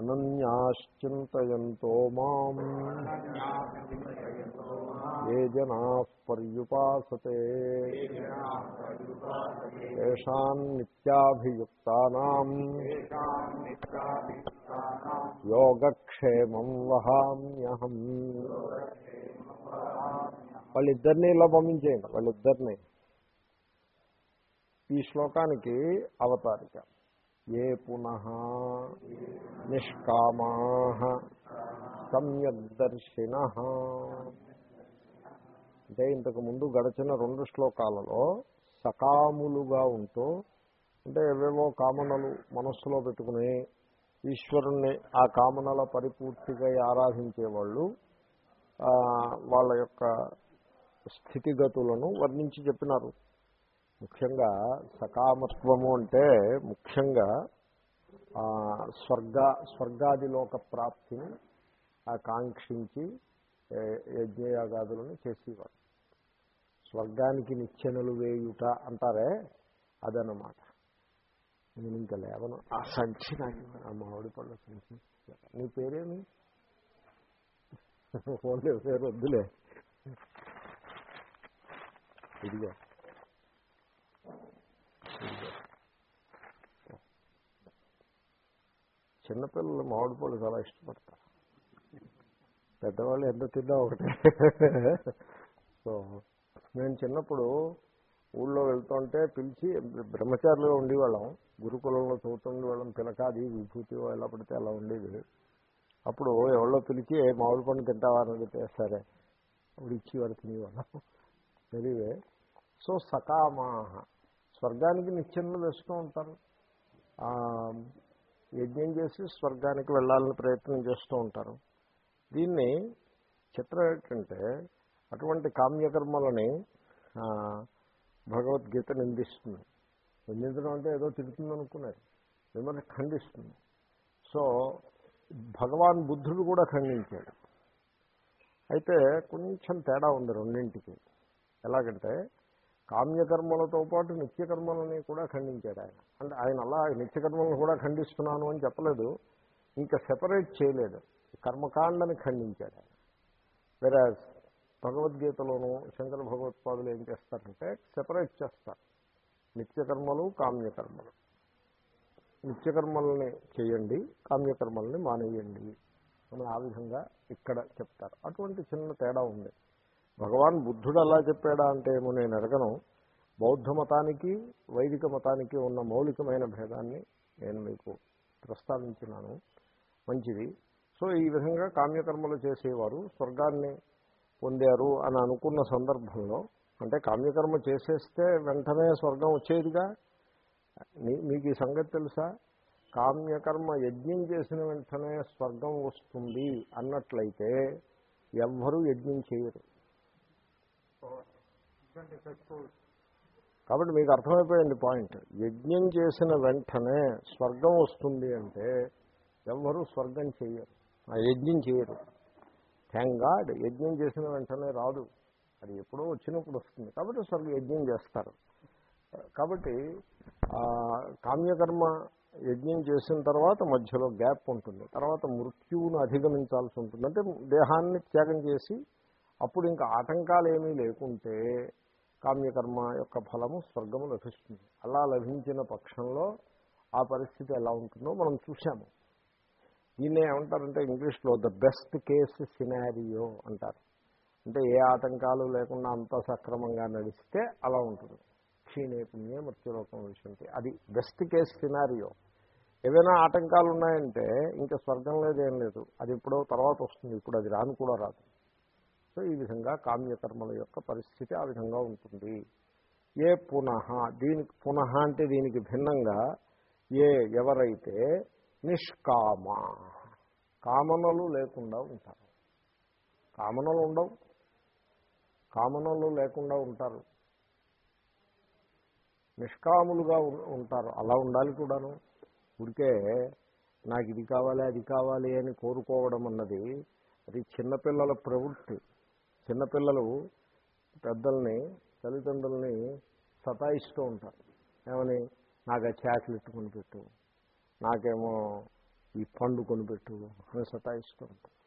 అనన్యాశ్చింతయంతో మాం. ఏ జనా పర్యుపాసతే. తేషాం నిత్యాభియుక్తానాం. యోగక్షేమం వహామ్యహం. వాళ్ళిద్దరినీ ఇలా పంపించేయండి వాళ్ళిద్దరినీ. ఈ శ్లోకానికి అవతారిక. ఏ పునః నిష్కామా సమ్యగ్దర్శిన అంటే ఇంతకు ముందు గడిచిన రెండు శ్లోకాలలో సకాములుగా ఉంటూ అంటే ఏవేవో కామనలు మనస్సులో పెట్టుకుని ఈశ్వరుణ్ణి ఆ కామనల పరిపూర్తిగా ఆరాధించేవాళ్ళు వాళ్ళ యొక్క స్థితిగతులను వర్ణించి చెప్పినారు. ముఖ్యంగా సకామత్వము అంటే ముఖ్యంగా స్వర్గ స్వర్గాదిలోక ప్రాప్తిని ఆకాంక్షించి యజ్ఞయాగాదులను చేసేవారు స్వర్గానికి నిచ్చెనలు వేయుట అంటారే అదనమాట నేను ఇంకా లేవను. ఆ సంచి నాకు ఆ మామిడి పళ్ళ సంచి. నీ పేరేమి? ఫోన్లే పేరు వద్దులే. ఇదిగో. చిన్నపిల్లలు మామిడి పళ్ళు చాలా ఇష్టపడతారు. పెద్దవాళ్ళు ఎంత తిన్నా ఒకటే. సో నేను చిన్నప్పుడు ఊళ్ళో వెళ్తుంటే పిలిచి బ్రహ్మచారులుగా ఉండేవాళ్ళం. గురుకులంలో చదువుతుండే వాళ్ళం పిలకాది విభూతి ఎలా పడితే అలా ఉండేది. అప్పుడు ఎవరో పిలిచి మామిడి పండు తింటావా? అని అడిగితే సరే. అప్పుడు ఇచ్చేవారు తినేవాళ్ళం. తెలివే సో సకామాహ. స్వర్గానికి నిత్యంలో వేస్తూ ఉంటారు. యజ్ఞం చేసి స్వర్గానికి వెళ్ళాలని ప్రయత్నం చేస్తూ ఉంటారు. దీన్ని చిత్రం ఏంటంటే అటువంటి కామ్యకర్మలని భగవద్గీత నిందిస్తుంది. నిందించడం అంటే ఏదో తిరుగుతుంది అనుకున్నారు. మిమ్మల్ని ఖండిస్తుంది. సో భగవాన్ బుద్ధుడు కూడా ఖండించాడు. అయితే కొంచెం తేడా ఉంది రెండింటికి. ఎలాగంటే కామ్యకర్మలతో పాటు నిత్యకర్మలని కూడా ఖండించాడు ఆయన. అంటే ఆయన అలా నిత్యకర్మలను కూడా ఖండిస్తున్నాను అని చెప్పలేదు. ఇంకా సెపరేట్ చేయలేదు. కర్మకాండని ఖండించాడు ఆయన. వెరాజ్ భగవద్గీతలోనూ శంకర భగవత్పాదులు ఏం చేస్తారంటే సెపరేట్ చేస్తారు. నిత్యకర్మలు కామ్యకర్మలు. నిత్యకర్మల్ని చేయండి కామ్యకర్మల్ని మానేయండి అని ఆ విధంగా ఇక్కడ చెప్తారు. అటువంటి చిన్న తేడా ఉంది. భగవాన్ బుద్ధుడు అలా చెప్పాడా అంటే ఏమో నేను అడగను. బౌద్ధ మతానికి వైదిక మతానికి ఉన్న మౌలికమైన భేదాన్ని నేను మీకు ప్రస్తావించినాను. మంచిది. సో ఈ విధంగా కామ్యకర్మలు చేసేవారు స్వర్గాన్ని పొందారు అని అనుకున్న సందర్భంలో అంటే కామ్యకర్మ చేసేస్తే వెంటనే స్వర్గం వచ్చేదిగా? మీకు ఈ సంగతి తెలుసా? కామ్యకర్మ యజ్ఞం చేసిన వెంటనే స్వర్గం వస్తుంది అన్నట్లయితే ఎవ్వరూ యజ్ఞం చేయరు. కాబట్టి మీకు అర్థమైపోయింది పాయింట్. యజ్ఞం చేసిన వెంటనే స్వర్గం వస్తుంది అంటే ఎవ్వరూ స్వర్గం చేయరు. ఆ యజ్ఞం చేయరు. థ్యాంక్ గాడ్ యజ్ఞం చేసిన వెంటనే రాదు. అది ఎప్పుడో వచ్చినప్పుడు వస్తుంది. కాబట్టి స్వర్గ యజ్ఞం చేస్తారు. కాబట్టి కామ్యకర్మ యజ్ఞం చేసిన తర్వాత మధ్యలో గ్యాప్ ఉంటుంది. తర్వాత మృత్యువును అధిగమించాల్సి ఉంటుంది. అంటే దేహాన్ని త్యాగం చేసి అప్పుడు ఇంకా ఆటంకాలు ఏమీ లేకుంటే కామ్యకర్మ యొక్క ఫలము స్వర్గము లభిస్తుంది. అలా లభించిన పక్షంలో ఆ పరిస్థితి ఎలా ఉంటుందో మనం చూసాము దీన్నే ఏమంటారంటే ఇంగ్లీష్లో ద బెస్ట్ కేస్ సినారియో అంటారు. అంటే ఏ ఆటంకాలు లేకుండా అంత సక్రమంగా నడిస్తే అలా ఉంటుంది. క్షీణే పుణ్యే మృత్యులోకం విషయంతి అది బెస్ట్ కేస్ సినారియో. ఏవైనా ఆటంకాలు ఉన్నాయంటే ఇంకా స్వర్గం లేదేం లేదు. అది ఎప్పుడో తర్వాత వస్తుంది. ఇప్పుడు అది రాను కూడా రాదు. సో ఈ విధంగా కామ్యకర్మల యొక్క పరిస్థితి ఆ విధంగా ఉంటుంది. ఏ పునః దీనికి పునః అంటే దీనికి భిన్నంగా ఏ ఎవరైతే నిష్కామ కామనలు లేకుండా ఉంటారు. కామనలు ఉండవు. కామనలు లేకుండా ఉంటారు. నిష్కాములుగా ఉంటారు. అలా ఉండాలి కూడాను. ఉడికే నాకు ఇది కావాలి అది కావాలి అని కోరుకోవడం అన్నది అది చిన్నపిల్లల ప్రవృత్తి. చిన్నపిల్లలు పెద్దల్ని తల్లిదండ్రుల్ని సతాయిస్తూ ఉంటారు. ఏమని? నాకు ఆ చాక్లెట్ కొనిపెట్టు నాకేమో ఈ పండు కొనిపెట్టు అని సతాయిస్తూ ఉంటారు.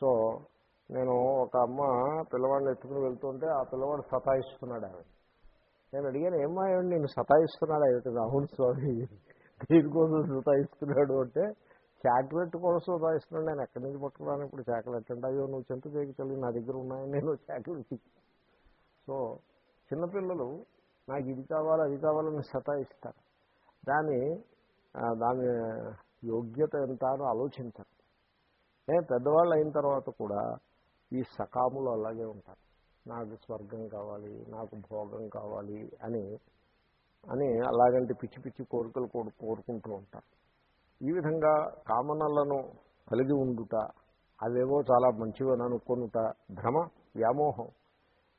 సో నేను ఒక అమ్మ పిల్లవాడిని ఎత్తుకుని వెళ్తుంటే ఆ పిల్లవాడు సతాయిస్తున్నాడు ఆమె నేను అడిగాను ఏమాయండి నేను సతాయిస్తున్నాడు? ఏమిటి రాహుల్ స్వామి? దేనికోసం సతాయిస్తున్నాడు? అంటే చాక్లెట్ కోసం రాయిస్తున్నాడు. నేను ఎక్కడి నుంచి పట్టుకున్నాను ఇప్పుడు చాక్లెట్ అంటే అయ్యో నువ్వు చింత చేయగలి నా దగ్గర ఉన్నాయని నేను చాక్లెట్ సో చిన్నపిల్లలు నాకు ఇది కావాలి అది కావాలని సతాయిస్తారు. దాని దాని యోగ్యత ఎంత అని ఆలోచించరు. పెద్దవాళ్ళు అయిన తర్వాత కూడా ఈ సకాములు అలాగే ఉంటారు. నాకు స్వర్గం కావాలి నాకు భోగం కావాలి అని అని అలాగంటి పిచ్చి పిచ్చి కోరికలు కోరుకుంటూ ఉంటారు. ఈ విధంగా కామనలను కలిగి ఉండుట అవేవో చాలా మంచివని అనుకొనుట భ్రమ వ్యామోహం.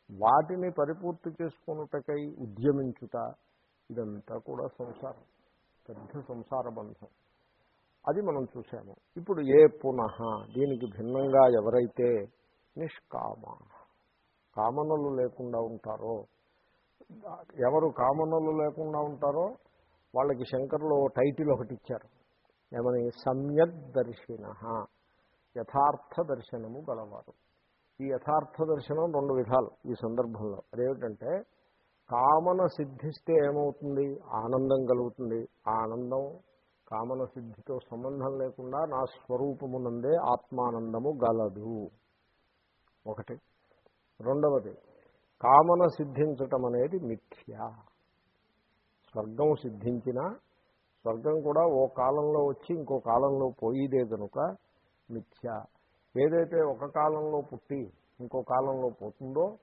వాటిని పరిపూర్తి చేసుకొనుటకై ఉద్యమించుట ఇదంతా కూడా సంసారం పెద్ద సంసార బంధం. అది మనం చూసాము ఇప్పుడు ఏ పునః దీనికి భిన్నంగా ఎవరైతే నిష్కామ కామనలు లేకుండా ఉంటారో ఎవరు కామనలు లేకుండా ఉంటారో వాళ్ళకి శంకరులు టైటిల్ ఒకటి ఇచ్చారు. ఏమని? సమ్యక్ దర్శిన యథార్థ దర్శనము గలవారు. ఈ యథార్థ దర్శనం రెండు విధాలు ఈ సందర్భంలో. అదేమిటంటే కామన సిద్ధిస్తే ఏమవుతుంది? ఆనందం కలుగుతుంది. ఆనందం కామన సిద్ధితో సంబంధం లేకుండా నా స్వరూపమునందే ఆత్మానందము గలదు. ఒకటి. రెండవది కామన సిద్ధించటం అనేది మిథ్య. స్వర్గం సిద్ధించినా స్వర్గం కూడా ఓ కాలంలో వచ్చి ఇంకో కాలంలో పోయిదే కనుక మిథ్య. ఏదైతే ఒక కాలంలో పుట్టి ఇంకో కాలంలో పోతుందో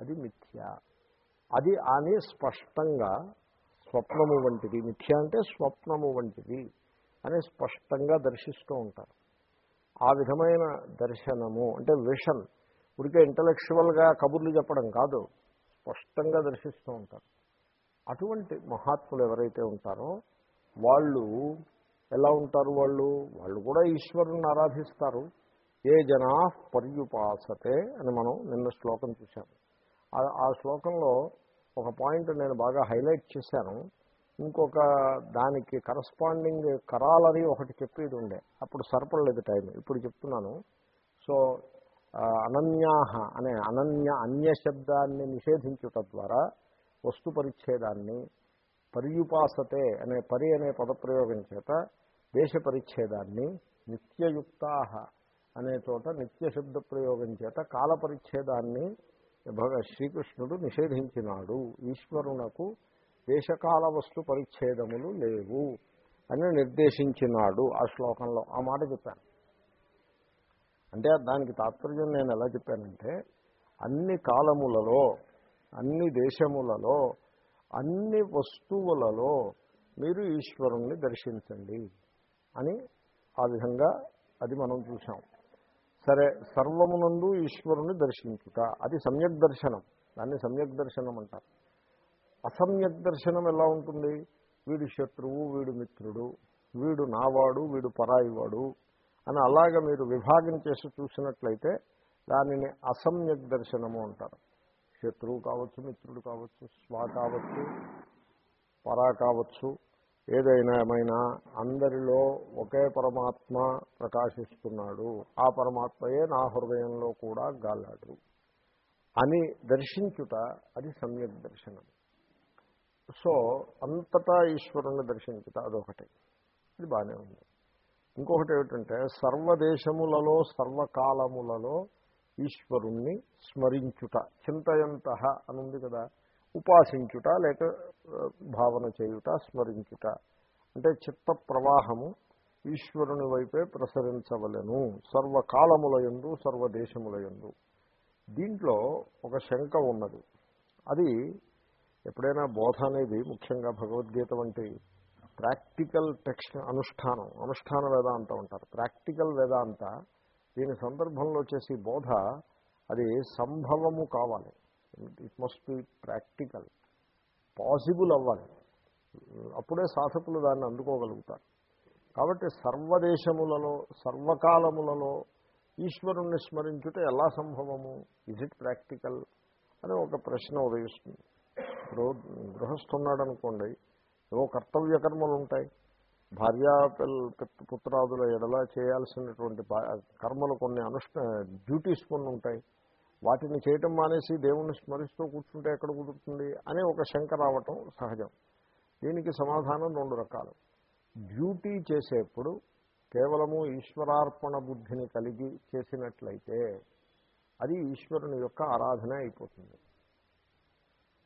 అది మిథ్య. అది అని స్పష్టంగా స్వప్నము వంటిది. మిథ్య అంటే స్వప్నము వంటిది అని స్పష్టంగా దర్శిస్తూ ఉంటారు. ఆ విధమైన దర్శనము అంటే విషన్. ఉడికే ఇంటలెక్చువల్గా కబుర్లు చెప్పడం కాదు. స్పష్టంగా దర్శిస్తూ ఉంటారు. అటువంటి మహాత్ములు ఎవరైతే ఉంటారో వాళ్ళు ఎలా ఉంటారు వాళ్ళు? వాళ్ళు కూడా ఈశ్వరుని ఆరాధిస్తారు. ఏ జనా పర్యుపాసతే అని మనం నిన్న శ్లోకం చూశాము ఆ- శ్లోకంలో ఒక పాయింట్ నేను బాగా హైలైట్ చేశాను. ఇంకొక దానికి కరస్పాండింగ్ కరాలని ఒకటి చెప్పేది ఉండే. అప్పుడు సరిపడలేదు టైం ఇప్పుడు చెప్తున్నాను. సో అనన్యాహ అనే అనన్య అన్య శబ్దాన్ని నిషేధించుట ద్వారా వస్తు పరిచ్ఛేదాన్ని పర్యుపాసతే అనే పరి అనే పదప్రయోగం చేత దేశ పరిచ్ఛేదాన్ని నిత్యయుక్తాహ అనే చోట నిత్య శబ్ద ప్రయోగం చేత కాల పరిచ్ఛేదాన్ని శ్రీకృష్ణుడు నిషేధించినాడు. ఈశ్వరునకు దేశకాల వస్తు పరిచ్ఛేదములు లేవు అని నిర్దేశించినాడు ఆ శ్లోకంలో. ఆ మాట చెప్పాను. అంటే దానికి తాత్పర్యం నేను ఎలా చెప్పానంటే అన్ని కాలములలో అన్ని దేశములలో అన్ని వస్తువులలో మీరు ఈశ్వరుణ్ణి దర్శించండి అని ఆ విధంగా అది మనం చూసాం సరే సర్వమునందు ఈశ్వరుని దర్శించుట అది సమ్యక్ దర్శనం. దాన్ని సమ్యక్ దర్శనం అంటారు. అసమ్యక్ దర్శనం ఎలా ఉంటుంది? వీడు శత్రువు వీడు మిత్రుడు వీడు నావాడు వీడు పరాయివాడు అని అలాగ మీరు విభాగం చేసి చూసినట్లయితే దానిని అసమ్యక్ దర్శనము అంటారు. శత్రువు కావచ్చు మిత్రుడు కావచ్చు స్వా కావచ్చు పరా కావచ్చు ఏదైనా ఏమైనా అందరిలో ఒకే పరమాత్మ ప్రకాశిస్తున్నాడు. ఆ పరమాత్మయే నా హృదయంలో కూడా గాలాడు. అని దర్శించుట అది సమ్యక్ దర్శనం. సో అంతటా ఈశ్వరుని దర్శించుట అదొకటి. ఇది బాగానే ఉంది. ఇంకొకటి ఏమిటంటే సర్వదేశములలో సర్వకాలములలో ఈశ్వరుణ్ణి స్మరించుట చింతయంత అని ఉంది కదా ఉపాసించుట లేక భావన చేయుట స్మరించుట. అంటే చిత్త ప్రవాహము ఈశ్వరుని వైపే ప్రసరించవలెను సర్వకాలముల యందు సర్వదేశముల యందు. దీంట్లో ఒక శంక ఉన్నది. అది ఎప్పుడైనా బోధ అనేది ముఖ్యంగా భగవద్గీత వంటి ప్రాక్టికల్ టెక్స్ట్ అనుష్ఠానం అనుష్ఠాన వేదాంతం అంటారు. ప్రాక్టికల్ వేదాంత దీని సందర్భంలో చేసే బోధ అది సంభవము కావాలి. It must be practical possible అవ్వాలి. అప్పుడే సాధకులు దాన్ని అందుకోగలుగుతారు. కాబట్టి సర్వదేశములలో సర్వకాలములలో ఈశ్వరుణ్ణి స్మరించుట ఎలా సంభవము? ఇజ్ ఇట్ ప్రాక్టికల్ అని ఒక ప్రశ్న ఉదయిస్తుంది. ఇప్పుడు గృహస్థున్నాడు అనుకోండి ఏవో కర్తవ్య కర్మలు ఉంటాయి భార్యా పుత్రాదుల ఎడల చేయాల్సినటువంటి కర్మలు కొన్ని అనుష్ఠ డ్యూటీస్ కొన్ని ఉంటాయి. వాటిని చేయటం మానేసి దేవుణ్ణి స్మరిస్తూ కూర్చుంటే ఎక్కడ కుదురుతుంది అనే ఒక శంక రావటం సహజం. దీనికి సమాధానం రెండు రకాలు. డ్యూటీ చేసేప్పుడు కేవలము ఈశ్వరార్పణ బుద్ధిని కలిగి చేసినట్లయితే అది ఈశ్వరుని యొక్క ఆరాధన అయిపోతుంది.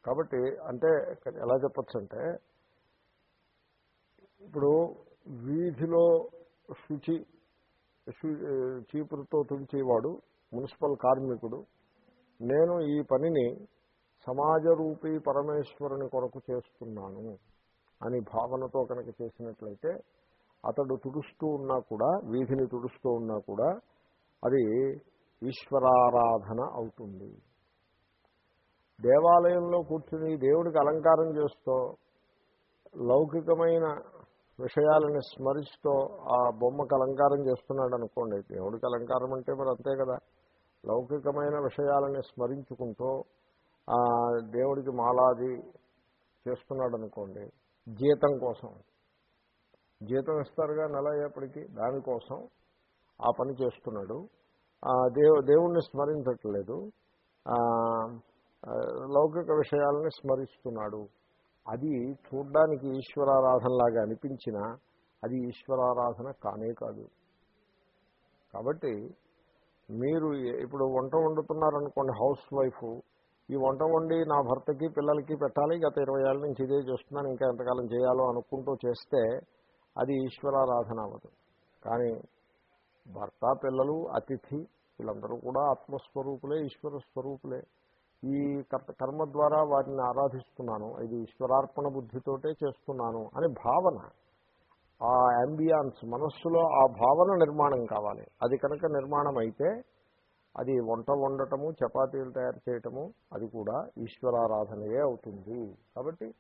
కాబట్టి అంటే ఎలా చెప్పచ్చు అంటే ఇప్పుడు వీధిలో శుచి చీపురుతో తుడిచేవాడు మున్సిపల్ కార్మికుడు. నేను ఈ పనిని సమాజరూపీ పరమేశ్వరుని కొరకు చేస్తున్నాను అని భావనతో కనుక చేసినట్లయితే అతడు తుడుస్తూ ఉన్నా కూడా వీధిని తుడుస్తూ ఉన్నా కూడా అది ఈశ్వరారాధన అవుతుంది. దేవాలయంలో కూర్చుని దేవుడికి అలంకారం చేస్తూ లౌకికమైన విషయాలని స్మరిస్తూ ఆ బొమ్మకు అలంకారం చేస్తున్నాడు అనుకోండి. దేవుడికి అలంకారం అంటే మరి అంతే కదా. లౌకికమైన విషయాలని స్మరించుకుంటూ ఆ దేవుడికి మాలాది చేస్తున్నాడు అనుకోండి. జీతం కోసం. జీతం ఇస్తారుగా నెల అయ్యేప్పటికీ దానికోసం ఆ పని చేస్తున్నాడు. ఆ దేవు దేవుణ్ణి స్మరించట్లేదు. లౌకిక విషయాలని స్మరిస్తున్నాడు. అది చూడ్డానికి ఈశ్వరారాధనలాగా అనిపించినా అది ఈశ్వరారాధన కానే కాదు. కాబట్టి మీరు ఇప్పుడు వంట వండుతున్నారనుకోండి హౌస్ వైఫ్ ఈ వంట వండి నా భర్తకి పిల్లలకి పెట్టాలి గత ఇరవై ఏళ్ళ నుంచి ఇదే చేస్తున్నాను ఇంకా ఎంతకాలం చేయాలో అనుకుంటూ చేస్తే అది ఈశ్వరారాధన అవ్వదు. కానీ భర్త పిల్లలు అతిథి వీళ్ళందరూ కూడా ఆత్మస్వరూపులే ఈశ్వర స్వరూపులే. ఈ కర్మ ద్వారా వారిని ఆరాధిస్తున్నాను. ఇది ఈశ్వరార్పణ బుద్ధితోటే చేస్తున్నాను అని భావన. ఆ అంబియాన్స్ మనస్సులో ఆ భావన నిర్మాణం కావాలి. అది కనుక నిర్మాణం అయితే అది వంట వండటము చపాతీలు తయారు చేయటము అది కూడా ఈశ్వరారాధనయే అవుతుంది. కాబట్టి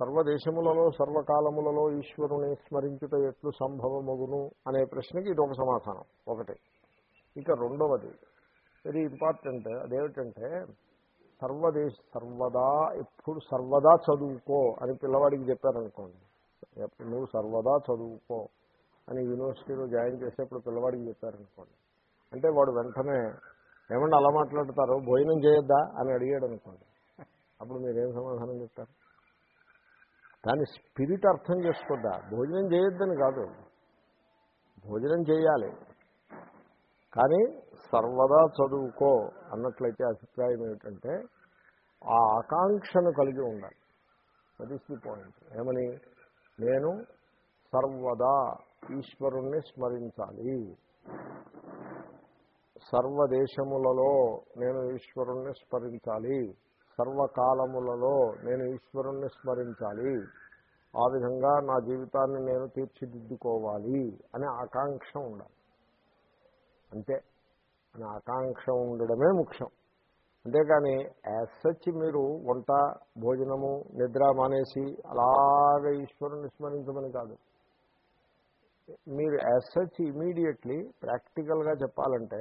సర్వదేశములలో సర్వకాలములలో ఈశ్వరుని స్మరించుట ఎట్లు సంభవమగును అనే ప్రశ్నకి ఇది ఒక సమాధానం. ఒకటి. ఇక రెండవది. Very important. అదేమిటంటే సర్వదేశ సర్వదా ఎప్పుడు సర్వదా చదువుకో అని పిల్లవాడికి చెప్పారనుకోండి. ఎప్పుడు నువ్వు సర్వదా చదువుకో అని యూనివర్సిటీలో జాయిన్ చేసేప్పుడు పిల్లవాడికి చెప్పారనుకోండి. అంటే వాడు వెంటనే ఏమన్నా అలా మాట్లాడతారు? భోజనం చేయొద్దా? అని అడిగాడు అనుకోండి అప్పుడు మీరేం సమాధానం చెప్తారు దాని స్పిరిట్ అర్థం చేసుకోద్దా? భోజనం చేయొద్దని కాదు. భోజనం చేయాలి. కానీ సర్వదా చదువుకో అన్నట్లయితే అభిప్రాయం ఏమిటంటే ఆ ఆకాంక్షను కలిగి ఉండాలి. దట్ ఈస్ ది పాయింట్ ఏమని? నేను సర్వదా ఈశ్వరుణ్ణి స్మరించాలి. సర్వదేశములలో నేను ఈశ్వరుణ్ణి స్మరించాలి. సర్వకాలములలో నేను ఈశ్వరుణ్ణి స్మరించాలి. ఆ విధంగా నా జీవితాన్ని నేను తీర్చిదిద్దుకోవాలి అనే ఆకాంక్ష ఉండాలి. అంతే. అనే ఆకాంక్ష ఉండడమే ముఖ్యం. అంతేకాని యాజ్ సచ్ మీరు వంట భోజనము నిద్ర మానేసి అలాగ ఈశ్వరుని స్మరించమని కాదు. మీరు యాజ్ సచ్ ఇమీడియట్లీ ప్రాక్టికల్గా చెప్పాలంటే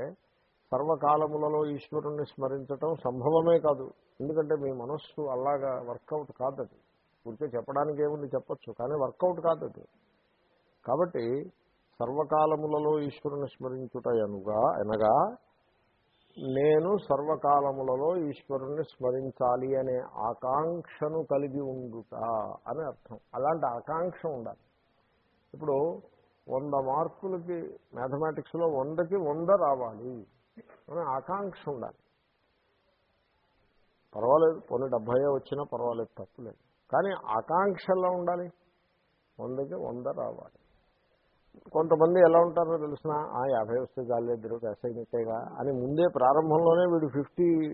సర్వకాలములలో ఈశ్వరుణ్ణి స్మరించటం సంభవమే కాదు. ఎందుకంటే మీ మనస్సు అలాగా వర్కౌట్ కాదు అది ఊరికే చెప్పడానికి ఏముంది చెప్పచ్చు కానీ వర్కౌట్ కాదు కాబట్టి సర్వకాలములలో ఈశ్వరుని స్మరించుట అనుగా అనగా నేను సర్వకాలములలో ఈశ్వరుణ్ణి స్మరించాలి అనే ఆకాంక్షను కలిగి ఉండుట అని అర్థం. అలాంటి ఆకాంక్ష ఉండాలి. ఇప్పుడు వంద మార్కులకి మ్యాథమెటిక్స్లో వందకి వంద రావాలి అనే ఆకాంక్ష ఉండాలి. పర్వాలేదు కొన్ని డెబ్భై వచ్చినా పర్వాలేదు తప్పులేదు కానీ ఆకాంక్ష ఎలా ఉండాలి. వందకి వంద రావాలి. కొంతమంది ఎలా ఉంటారో తెలిసిన ఆ యాభై వస్తే చాలేదు అసైనట్టేగా అని ముందే ప్రారంభంలోనే వీడు ఫిఫ్టీ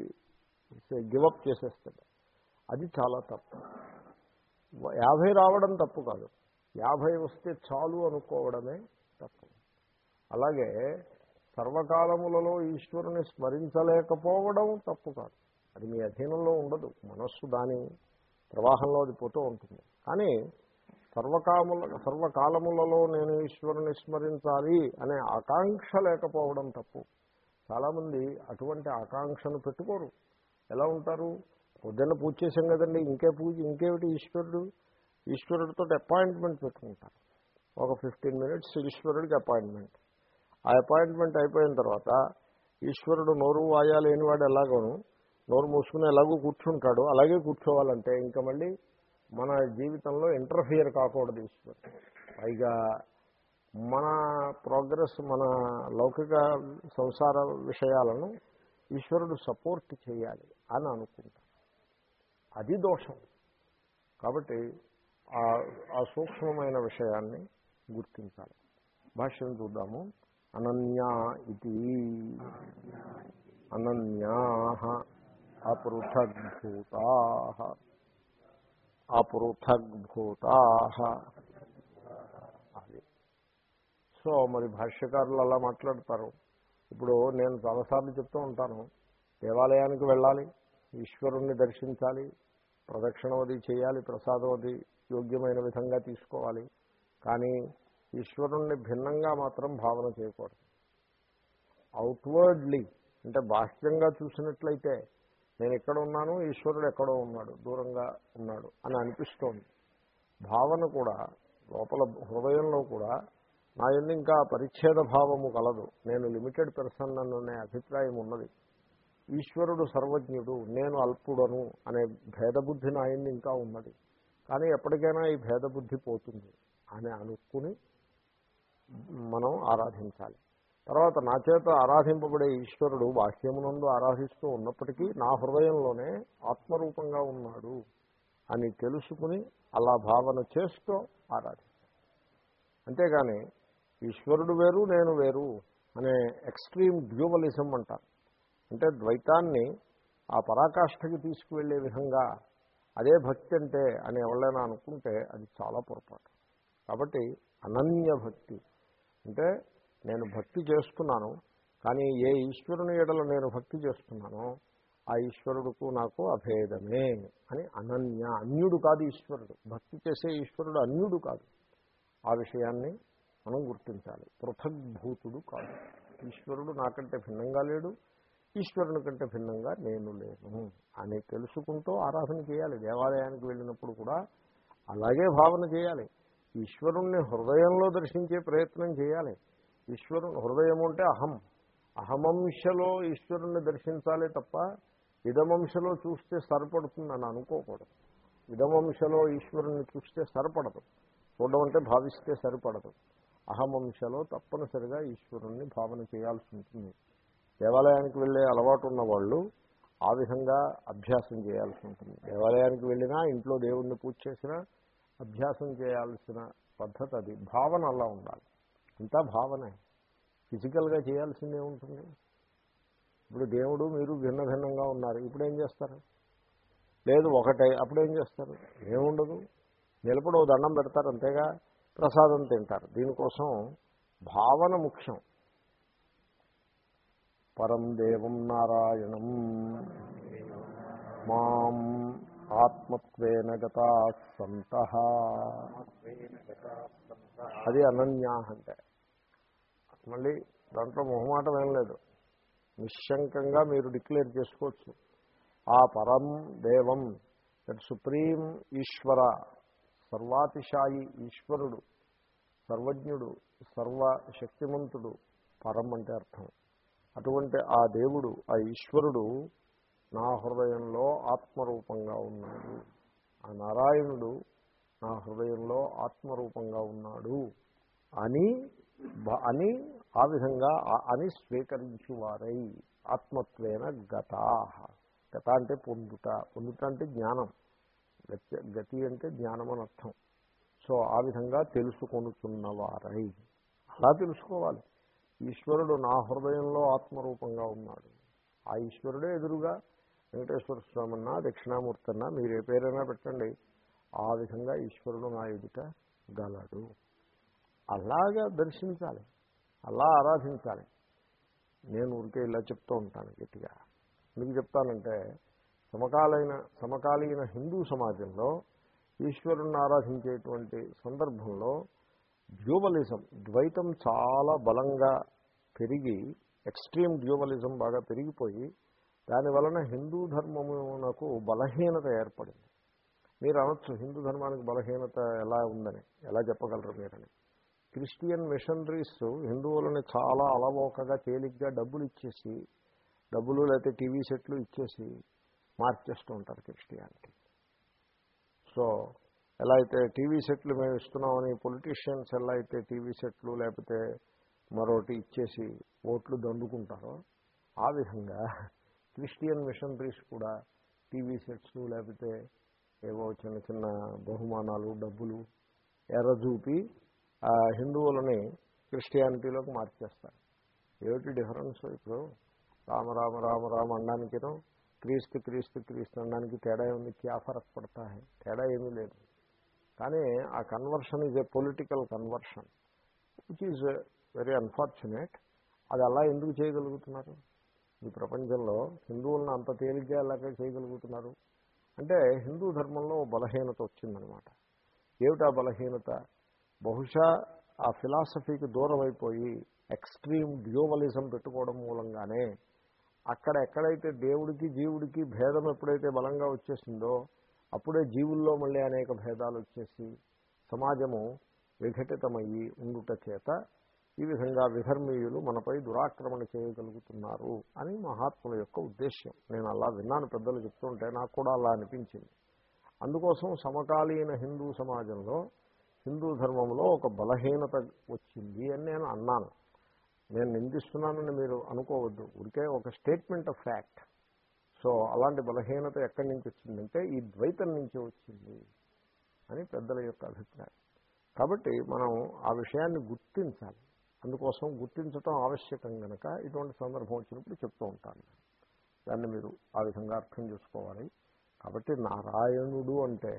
గివప్ చేసేస్తాడు. అది చాలా తప్పు. యాభై రావడం తప్పు కాదు. యాభై వస్తే చాలు అనుకోవడమే తప్పు. అలాగే సర్వకాలములలో ఈశ్వరుని స్మరించలేకపోవడం తప్పు కాదు. అది మీ అధీనంలో ఉండదు. మనస్సు దాని ప్రవాహంలో అది పోతూ ఉంటుంది. కానీ సర్వకాముల సర్వకాలములలో నేను ఈశ్వరుని స్మరించాలి అనే ఆకాంక్ష లేకపోవడం తప్పు. చాలామంది అటువంటి ఆకాంక్షను పెట్టుకోరు. ఎలా ఉంటారు? పొద్దున్న పూజ చేసాం కదండి ఇంకే పూజ ఇంకేమిటి ఈశ్వరుడు? ఈశ్వరుడితో అపాయింట్మెంట్ పెట్టుకుంటారు. ఒక ఫిఫ్టీన్ మినిట్స్ ఈశ్వరుడికి అపాయింట్మెంట్. ఆ అపాయింట్మెంట్ అయిపోయిన తర్వాత ఈశ్వరుడు నోరు వాయా లేనివాడు ఎలాగోను నోరు మూసుకుని ఎలాగో కూర్చుంటాడు అలాగే కూర్చోవాలంటే ఇంకా మళ్ళీ మన జీవితంలో ఇంటర్ఫియర్ కాకూడదు ఈశ్వరుడు పైగా మన ప్రోగ్రెస్ మన లౌకిక సంసార విషయాలను ఈశ్వరుడు సపోర్ట్ చేయాలి అని అనుకుంటాం. అది దోషం. కాబట్టి ఆ సూక్ష్మమైన విషయాన్ని గుర్తించాలి. భాష్యం చూద్దాము. అనన్యా ఇది. అనన్యా అపృథగ్భూతా. అపృథగ్భూతా. అది. సో మరి భాష్యకారులు అలా మాట్లాడతారు. ఇప్పుడు నేను చాలాసార్లు చెప్తూ ఉంటాను దేవాలయానికి వెళ్ళాలి ఈశ్వరుణ్ణి దర్శించాలి ప్రదక్షిణవది చేయాలి ప్రసాదవది యోగ్యమైన విధంగా తీసుకోవాలి కానీ ఈశ్వరుణ్ణి భిన్నంగా మాత్రం భావన చేయకూడదు. అవుట్వర్డ్లీ అంటే బాహ్యంగా చూసినట్లయితే నేను ఎక్కడ ఉన్నాను ఈశ్వరుడు ఎక్కడో ఉన్నాడు. దూరంగా ఉన్నాడు అని అనిపిస్తోంది. భావన కూడా లోపల హృదయంలో కూడా నా ఎందు ఇంకా పరిచ్ఛేద భావము కలదు. నేను లిమిటెడ్ పర్సన్ అనే అభిప్రాయం ఉన్నది. ఈశ్వరుడు సర్వజ్ఞుడు నేను అల్పుడను అనే భేదబుద్ధి నా ఎందు ఇంకా ఉన్నది. కానీ ఎప్పటికైనా ఈ భేదబుద్ధి పోతుంది. అని అనుకుని మనం ఆరాధించాలి. తర్వాత నా చేత ఆరాధింపబడే ఈశ్వరుడు బాహ్యమునందు ఆరాధిస్తూ ఉన్నప్పటికీ నా హృదయంలోనే ఆత్మరూపంగా ఉన్నాడు అని తెలుసుకుని అలా భావన చేస్తూ ఆరాధించాలి అంతేగాని ఈశ్వరుడు వేరు నేను వేరు అనే ఎక్స్ట్రీమ్ డ్యూవలిజం అంటారు. అంటే ద్వైతాన్ని ఆ పరాకాష్ఠకి తీసుకువెళ్ళే విధంగా అదే భక్తి అంటే అని ఎవరైనా అనుకుంటే అది చాలా పొరపాటు. కాబట్టి అనన్య భక్తి. అంటే నేను భక్తి చేస్తున్నాను కానీ ఏ ఈశ్వరుని ఎడల నేను భక్తి చేస్తున్నానో ఆ ఈశ్వరుడుకు నాకు అభేదమే అని అనన్య అన్యుడు కాదు ఈశ్వరుడు. భక్తి చేసే ఈశ్వరుడు అన్యుడు కాదు. ఆ విషయాన్ని మనం గుర్తించాలి. పృథగ్భూతుడు కాదు. ఈశ్వరుడు నాకంటే భిన్నంగా లేడు ఈశ్వరుని కంటే భిన్నంగా నేను లేను అని తెలుసుకుంటూ ఆరాధన చేయాలి. దేవాలయానికి వెళ్ళినప్పుడు కూడా అలాగే భావన చేయాలి. ఈశ్వరుణ్ణి హృదయంలో దర్శించే ప్రయత్నం చేయాలి. ఈశ్వరుని హృదయం అంటే అహం. అహమంశలో ఈశ్వరుణ్ణి దర్శించాలి తప్ప ఇదమంశలో చూస్తే సరిపడుతుందని అనుకోకూడదు. ఇదమంశలో ఈశ్వరుణ్ణి చూస్తే సరిపడదు. చూడడం అంటే భావిస్తే సరిపడదు. అహమంశలో తప్పనిసరిగా ఈశ్వరుణ్ణి భావన చేయాల్సి ఉంటుంది. దేవాలయానికి వెళ్ళే అలవాటు ఉన్న వాళ్ళు ఆ విధంగా అభ్యాసం చేయాల్సి ఉంటుంది. దేవాలయానికి వెళ్ళినా ఇంట్లో దేవుణ్ణి పూజ చేసినా అభ్యాసం చేయాల్సిన పద్ధతి అది. భావన అలా ఉండాలి. ఇంత భావనే. ఫిజికల్గా చేయాల్సిందే ఉంటుంది. ఇప్పుడు దేవుడు మీరు భిన్న భిన్నంగా ఉన్నారు. ఇప్పుడు ఏం చేస్తారు? లేదు ఒకటే. అప్పుడు ఏం చేస్తారు? ఏముండదు. నిలబడి దండం పెడతారు అంతేగా. ప్రసాదం తింటారు. దీనికోసం భావన ముఖ్యం. పరం దేవం నారాయణం. మాం ఆత్మత్వేన గతా సంత అది అనన్యా అంటే. మళ్ళీ దాంట్లో మొహమాటం ఏం లేదు. నిశ్శంకంగా మీరు డిక్లేర్ చేసుకోవచ్చు. ఆ పరం దేవం దట్ సుప్రీం ఈశ్వర సర్వాతిశాయి ఈశ్వరుడు సర్వజ్ఞుడు సర్వశక్తిమంతుడు పరం అంటే అర్థం. అటువంటి ఆ దేవుడు ఆ ఈశ్వరుడు నా హృదయంలో ఆత్మరూపంగా ఉన్నాడు. ఆ నారాయణుడు నా హృదయంలో ఆత్మరూపంగా ఉన్నాడు అని అని ఆ విధంగా అని స్వీకరించువారై ఆత్మత్వేన గతా. గత అంటే పొందుట పొందుట అంటే జ్ఞానం. గతి గతి అంటే జ్ఞానం అని అర్థం. సో ఆ విధంగా తెలుసుకొనుతున్నవారై అలా తెలుసుకోవాలి. ఈశ్వరుడు నా హృదయంలో ఆత్మరూపంగా ఉన్నాడు. ఆ ఈశ్వరుడే ఎదురుగా వెంకటేశ్వర స్వామి అన్నా దక్షిణామూర్తి అన్నా మీరు ఏ పేరైనా పెట్టండి. ఆ విధంగా ఈశ్వరుడు నా ఎదుట గలడు. అలాగా దర్శించాలి. అలా ఆరాధించాలి. నేను ఊరికే ఇలా చెప్తూ ఉంటాను గట్టిగా. ఎందుకు చెప్తానంటే సమకాలీన సమకాలీన హిందూ సమాజంలో ఈశ్వరుణ్ణి ఆరాధించేటువంటి సందర్భంలో డ్యూవలిజం ద్వైతం చాలా బలంగా పెరిగి ఎక్స్ట్రీమ్ డ్యూవలిజం బాగా పెరిగిపోయి దాని వలన హిందూ ధర్మమునకు బలహీనత ఏర్పడింది. మీరు అనొచ్చు హిందూ ధర్మానికి బలహీనత ఎలా ఉందని ఎలా చెప్పగలరు మీరని. క్రిస్టియన్ మిషనరీస్ హిందువులని చాలా అలవోకగా తేలిగ్గా డబ్బులు ఇచ్చేసి డబ్బులు లేకపోతే టీవీ సెట్లు ఇచ్చేసి మార్చేస్తూ ఉంటారు క్రిస్టియానిటీ. సో ఎలా అయితే టీవీ సెట్లు మేము ఇస్తున్నామని పొలిటీషియన్స్ ఎలా అయితే టీవీ సెట్లు లేకపోతే మరొకటి ఇచ్చేసి ఓట్లు దండుకుంటారో ఆ విధంగా క్రిస్టియన్ మిషనరీస్ కూడా టీవీ సెట్స్ లేకపోతే ఏవో చిన్న చిన్న బహుమానాలు డబ్బులు ఎర్రజూపి చూపి హిందువులని క్రిస్టియానిటీలోకి మార్చేస్తారు. ఏమిటి డిఫరెన్స్ ఇప్పుడు? రామ రామ రామ రామ అనడానికినో క్రీస్తు క్రీస్తు క్రీస్తు అనడానికి తేడా ఉంది క్యా ఫరక్ పడతా తేడా ఏమీ లేదు. కానీ ఆ conversion is a political conversion which is very unfortunate అది అలా ఎందుకు చేయగలుగుతున్నారు? ఈ ప్రపంచంలో హిందువులను అంత తేలిగ్గా ఎలాగ చేయగలుగుతున్నారు? అంటే హిందూ ధర్మంలో బలహీనత వచ్చిందనమాట. ఏమిటా బలహీనత? బహుశా ఆ ఫిలాసఫీకి దూరం అయిపోయి ఎక్స్ట్రీమ్ డ్యూవలిజం పెట్టుకోవడం మూలంగానే అక్కడ ఎక్కడైతే దేవుడికి జీవుడికి భేదం ఎప్పుడైతే బలంగా వచ్చేసిందో అప్పుడే జీవుల్లో మళ్ళీ అనేక భేదాలు వచ్చేసి సమాజము విఘటితమయ్యి ఉండుట చేత ఈ విధంగా విధర్మీయులు మనపై దురాక్రమణ చేయగలుగుతున్నారు అని మహాత్ముల యొక్క ఉద్దేశ్యం. నేను అలా విన్నాను పెద్దలు చెప్తుంటే నాకు కూడా అలా అనిపించింది. అందుకోసం సమకాలీన హిందూ సమాజంలో హిందూ ధర్మంలో ఒక బలహీనత వచ్చింది అని నేను అన్నాను. నేను నిందిస్తున్నానని మీరు అనుకోవద్దు. ఉడికే ఒక స్టేట్మెంట్ ఆఫ్ ఫ్యాక్ట్ సో అలాంటి బలహీనత ఎక్కడి నుంచి వచ్చిందంటే ఈ ద్వైతం నుంచి వచ్చింది అని పెద్దల యొక్క అభిప్రాయం. కాబట్టి మనం ఆ విషయాన్ని గుర్తించాలి. అందుకోసం గుర్తించటం ఆవశ్యకం కనుక ఇటువంటి సందర్భం వచ్చినప్పుడు చెప్తూ ఉంటాను. దాన్ని మీరు ఆ విధంగా అర్థం చేసుకోవాలి. కాబట్టి నారాయణుడు అంటే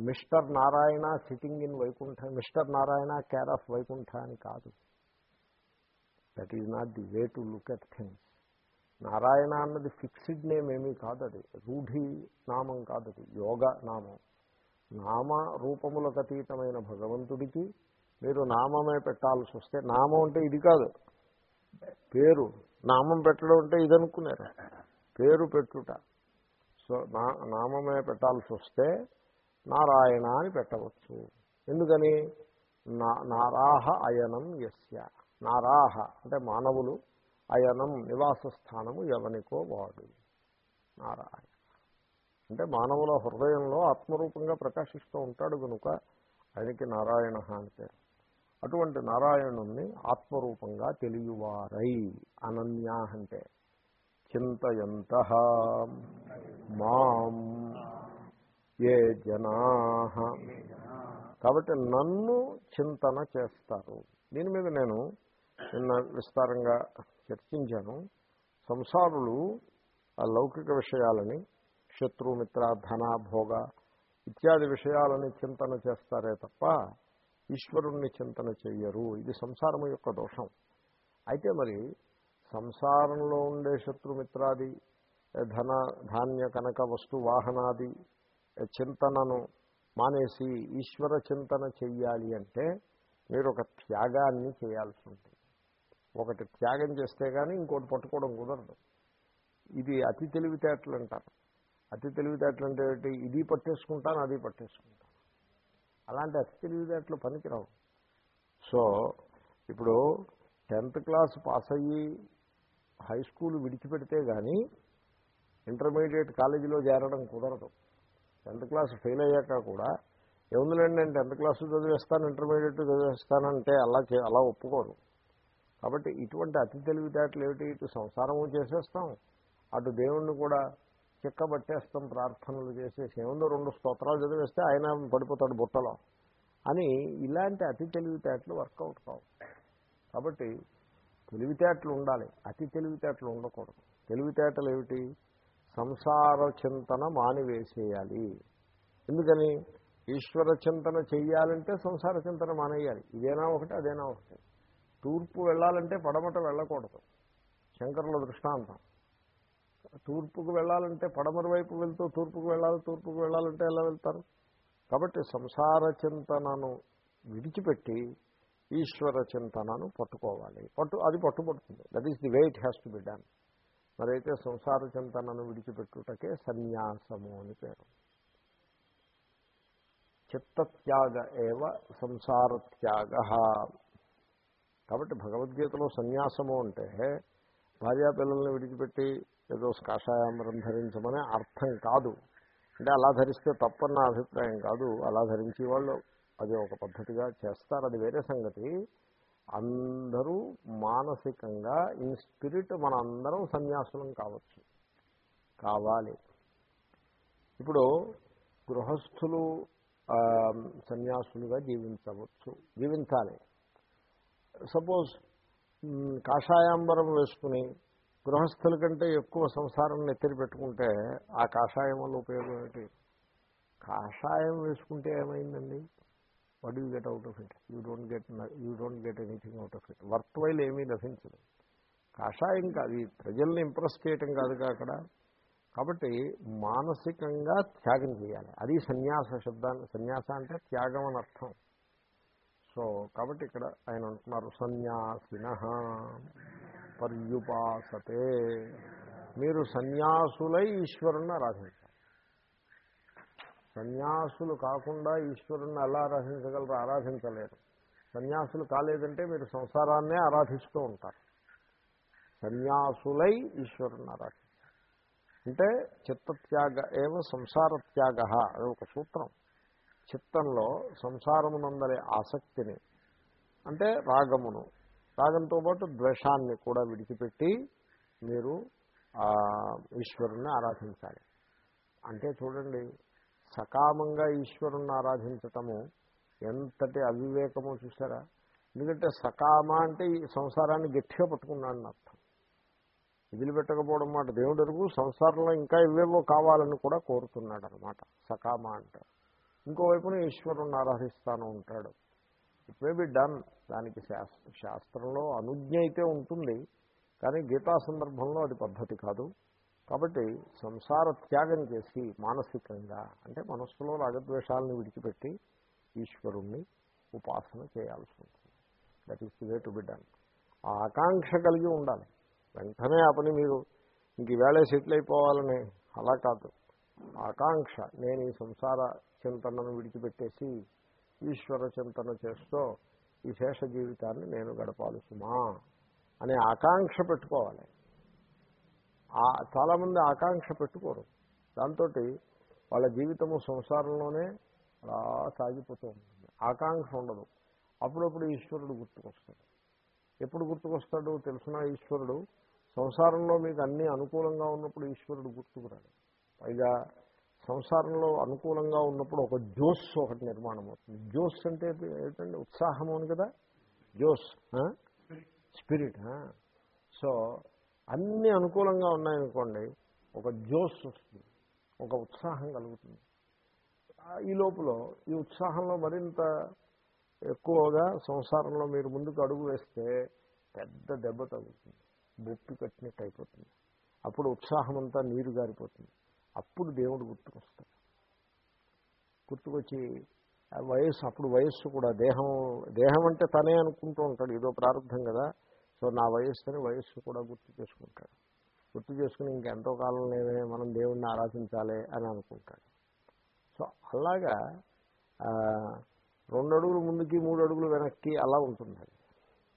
mister Narayana sitting in Vaikuntha mister Narayana care of Vaikuntha అని కాదు. That is not the way to look at things Narayana అన్నది ఫిక్స్డ్ నేమ్ ఏమీ కాదు అది. రూఢి నామం కాదు అది. యోగ నామం. నామ రూపములకు అతీతమైన భగవంతుడికి మీరు నామమే పెట్టాల్సి వస్తే నామం అంటే ఇది కాదు. పేరు. నామం పెట్టడం అంటే ఇదనుకున్నారు. పేరు పెట్టుట. సో నా నామమే పెట్టాల్సి వస్తే నారాయణ అని పెట్టవచ్చు. ఎందుకని? నా నారాహ అయనం యస్య. నారాహ అంటే మానవులు అయనం నివాస స్థానము ఎవనికో వాడు. నారాయణ. అంటే మానవుల హృదయంలో ఆత్మరూపంగా ప్రకాశిస్తూ ఉంటాడు కనుక ఆయనకి నారాయణ అని పేరు. అటువంటి నారాయణుణ్ణి ఆత్మరూపంగా తెలియవారై. అనన్యా అంటే చింతయంత మాం ఏ జనా. కాబట్టి నన్ను చింతన చేస్తారు. దీని మీద నేను నిన్న విస్తారంగా చర్చించాను. సంసారులు ఆ లౌకిక విషయాలని శత్రుమిత్ర ధన భోగ ఇత్యాది విషయాలని చింతన చేస్తారే తప్ప ఈశ్వరుణ్ణి చింతన చెయ్యరు. ఇది సంసారం యొక్క దోషం. అయితే మరి సంసారంలో ఉండే శత్రుమిత్రాది ధన ధాన్య కనక వస్తు వాహనాది చింతనను మానేసి ఈశ్వర చింతన చెయ్యాలి అంటే మీరు ఒక త్యాగాన్ని చేయాల్సి ఉంటుంది. ఒకటి త్యాగం చేస్తే కానీ ఇంకోటి పట్టుకోవడం కుదరదు. ఇది అతి తెలివితేటలు అంటారు. అతి తెలివితేటలు అంటే ఇది పట్టేసుకుంటాను అది పట్టేసుకుంటాను. అలాంటి అతి తెలివితేటలు పనికిరావు. సో ఇప్పుడు టెన్త్ క్లాస్ పాస్ అయ్యి హై స్కూల్ విడిచిపెడితే కానీ ఇంటర్మీడియట్ కాలేజీలో చేరడం కుదరదు. టెన్త్ క్లాస్ ఫెయిల్ అయ్యాక కూడా ఏముందిలేండి నేను టెన్త్ క్లాస్ చదివేస్తాను ఇంటర్మీడియట్ చదివేస్తానంటే అలా చే అలా ఒప్పుకోరు కాబట్టి ఇటువంటి అతి తెలివితేటలు ఏమిటి? ఇటు సంసారము చేసేస్తాం అటు దేవుణ్ణి కూడా చిక్కబట్టేస్తాం ప్రార్థనలు చేసేసి ఏముందో రెండు స్తోత్రాలు చదివేస్తే ఆయన పడిపోతాడు బుట్టలో అని ఇలాంటి అతి తెలివితేటలు వర్కౌట్ కావు. కాబట్టి తెలివితేటలు ఉండాలి అతి తెలివితేటలు ఉండకూడదు. తెలివితేటలు ఏమిటి? సంసార చింతన మానివేసేయాలి. ఎందుకని? ఈశ్వర చింతన చెయ్యాలంటే సంసార చింతన మానేయాలి. ఇదేనా ఒకటి అదేనా ఒకటి. తూర్పు వెళ్ళాలంటే పడమట వెళ్ళకూడదు. శంకరుల దృష్టాంతం. తూర్పుకు వెళ్ళాలంటే పడమర వైపు వెళ్తూ తూర్పుకు వెళ్ళాలి తూర్పుకు వెళ్ళాలంటే ఎలా వెళ్తారు? కాబట్టి సంసార చింతనను విడిచిపెట్టి ఈశ్వర చింతనను పట్టుకోవాలి. పట్టు అది పట్టుబడుతుంది. That is the way it has to be done మరైతే సంసార చింతనను విడిచిపెట్టుటకే సన్యాసము అని పేరు. చిత్తత్యాగ ఏవ సంసార త్యాగ కాబట్టి భగవద్గీతలో సన్యాసము అంటే భార్యా పిల్లల్ని విడిచిపెట్టి ఏదో కాషాయామరం ధరించమనే అర్థం కాదు. అంటే అలా ధరిస్తే తప్పన్న అభిప్రాయం కాదు. అలా ధరించి వాళ్ళు అది ఒక పద్ధతిగా చేస్తారు. అది వేరే సంగతి. అందరూ మానసికంగా ఇన్ స్పిరిట్ మన అందరం సన్యాసులం కావచ్చు. కావాలి. ఇప్పుడు గృహస్థులు సన్యాసులుగా జీవించవచ్చు. జీవించాలి. సపోజ్ కాషాయాంబరం వేసుకుని గృహస్థుల కంటే ఎక్కువ సంసారం నెత్తిరి పెట్టుకుంటే ఆ కాషాయం వల్ల ఉపయోగం ఏంటి కాషాయం వేసుకుంటే ఏమైందండి? What you get out of it you don't get you don't get anything out of it worthwhile ఏమీ లభించదు. కాషాయం కాదు. ప్రజల్ని ఇంప్రెస్ చేయటం కాదు అక్కడ. కాబట్టి మానసికంగా త్యాగం చేయాలి. అది సన్యాస శబ్దాన్ని సన్యాస అంటే త్యాగం అని అర్థం. సో కాబట్టి ఇక్కడ ఆయన అంటున్నారు సన్యాసిన పర్యుపాసతే. మీరు సన్యాసులై ఈశ్వరుణ్ణి ఆరాధించారు సన్యాసులు కాకుండా ఈశ్వరుణ్ణి ఎలా ఆరాధించగలరు ఆరాధించలేరు. సన్యాసులు కాలేదంటే మీరు సంసారాన్నే ఆరాధిస్తూ ఉంటారు. సన్యాసులై ఈశ్వరుణ్ణి ఆరాధించారు అంటే చిత్తత్యాగ ఏవ సంసార త్యాగ అది ఒక సూత్రం. చిత్తంలో సంసారమునందరి ఆసక్తిని అంటే రాగమును రాగంతో పాటు ద్వేషాన్ని కూడా విడిచిపెట్టి మీరు ఈశ్వరుణ్ణి ఆరాధించాలి. అంటే చూడండి సకామంగా ఈశ్వరుణ్ణి ఆరాధించటము ఎంతటి అవివేకమో చూసారా? ఎందుకంటే సకామ అంటే ఈ సంసారాన్ని గట్టిగా పట్టుకున్నాడని అర్థం. వదిలిపెట్టకపోవడం మాట దేవుడు అరుగు సంసారంలో ఇంకా ఇవేవో కావాలని కూడా కోరుతున్నాడు అనమాట సకామ అంటే ఇంకోవైపున ఈశ్వరుణ్ణి ఆరాధిస్తాను ఉంటాడు ఇట్ మే బి డన్ దానికి శాస్త్ర శాస్త్రంలో అనుజ్ఞ అయితే ఉంటుంది. కానీ గీతా సందర్భంలో అది పద్ధతి కాదు. కాబట్టి సంసార త్యాగం చేసి మానసికంగా అంటే మనస్సులో రాగద్వేషాలని విడిచిపెట్టి ఈశ్వరుణ్ణి ఉపాసన చేయాల్సి ఉంటుంది. That is the way to be ఆ ఆకాంక్ష కలిగి ఉండాలి. వెంటనే ఆ పని మీరు ఇంక ఈవేళ సెటిల్ అయిపోవాలని అలా కాదు. ఆకాంక్ష నేను ఈ సంసార చింతనను విడిచిపెట్టేసి ఈశ్వర చింతన చేస్తూ ఈ శేష జీవితాన్ని నేను గడపాలి సుమా అనే ఆకాంక్ష పెట్టుకోవాలి. చాలామంది ఆకాంక్ష పెట్టుకోరు. దాంతో వాళ్ళ జీవితము సంసారంలోనే అలా సాగిపోతూ ఉంటుంది. ఆకాంక్ష ఉండదు. అప్పుడప్పుడు ఈశ్వరుడు గుర్తుకొస్తాడు. ఎప్పుడు గుర్తుకొస్తాడు తెలిసిన ఈశ్వరుడు? సంసారంలో మీకు అన్నీ అనుకూలంగా ఉన్నప్పుడు ఈశ్వరుడు గుర్తుకురాడు. పైగా సంసారంలో అనుకూలంగా ఉన్నప్పుడు ఒక జోస్ ఒకటి నిర్మాణం అవుతుంది. జోస్ అంటే ఏంటంటే ఉత్సాహం అని కదా? జోస్ స్పిరిట్ సో అన్నీ అనుకూలంగా ఉన్నాయనుకోండి ఒక జోస్ వస్తుంది ఒక ఉత్సాహం కలుగుతుంది. ఈ లోపల ఈ ఉత్సాహంలో మరింత ఎక్కువగా సంసారంలో మీరు ముందుకు అడుగు వేస్తే పెద్ద దెబ్బ తగులుతుంది బొప్పి కట్టినట్టు అయిపోతుంది. అప్పుడు ఉత్సాహం అంతా నీరు గారిపోతుంది అప్పుడు దేవుడు గుర్తుకొస్తాడు. గుర్తుకొచ్చి వయస్సు అప్పుడు వయస్సు కూడా దేహం దేహం అంటే తనే అనుకుంటూ ఉంటాడు ఏదో ప్రారంభం కదా. సో నా వయస్సుని వయస్సు కూడా గుర్తు చేసుకుంటాడు. గుర్తు చేసుకుని ఇంకెంతో కాలం లేదే మనం దేవుణ్ణి ఆరాధించాలి అని అనుకుంటాడు. సో అలాగా రెండు అడుగులు ముందుకి మూడు అడుగులు వెనక్కి అలా ఉంటుంది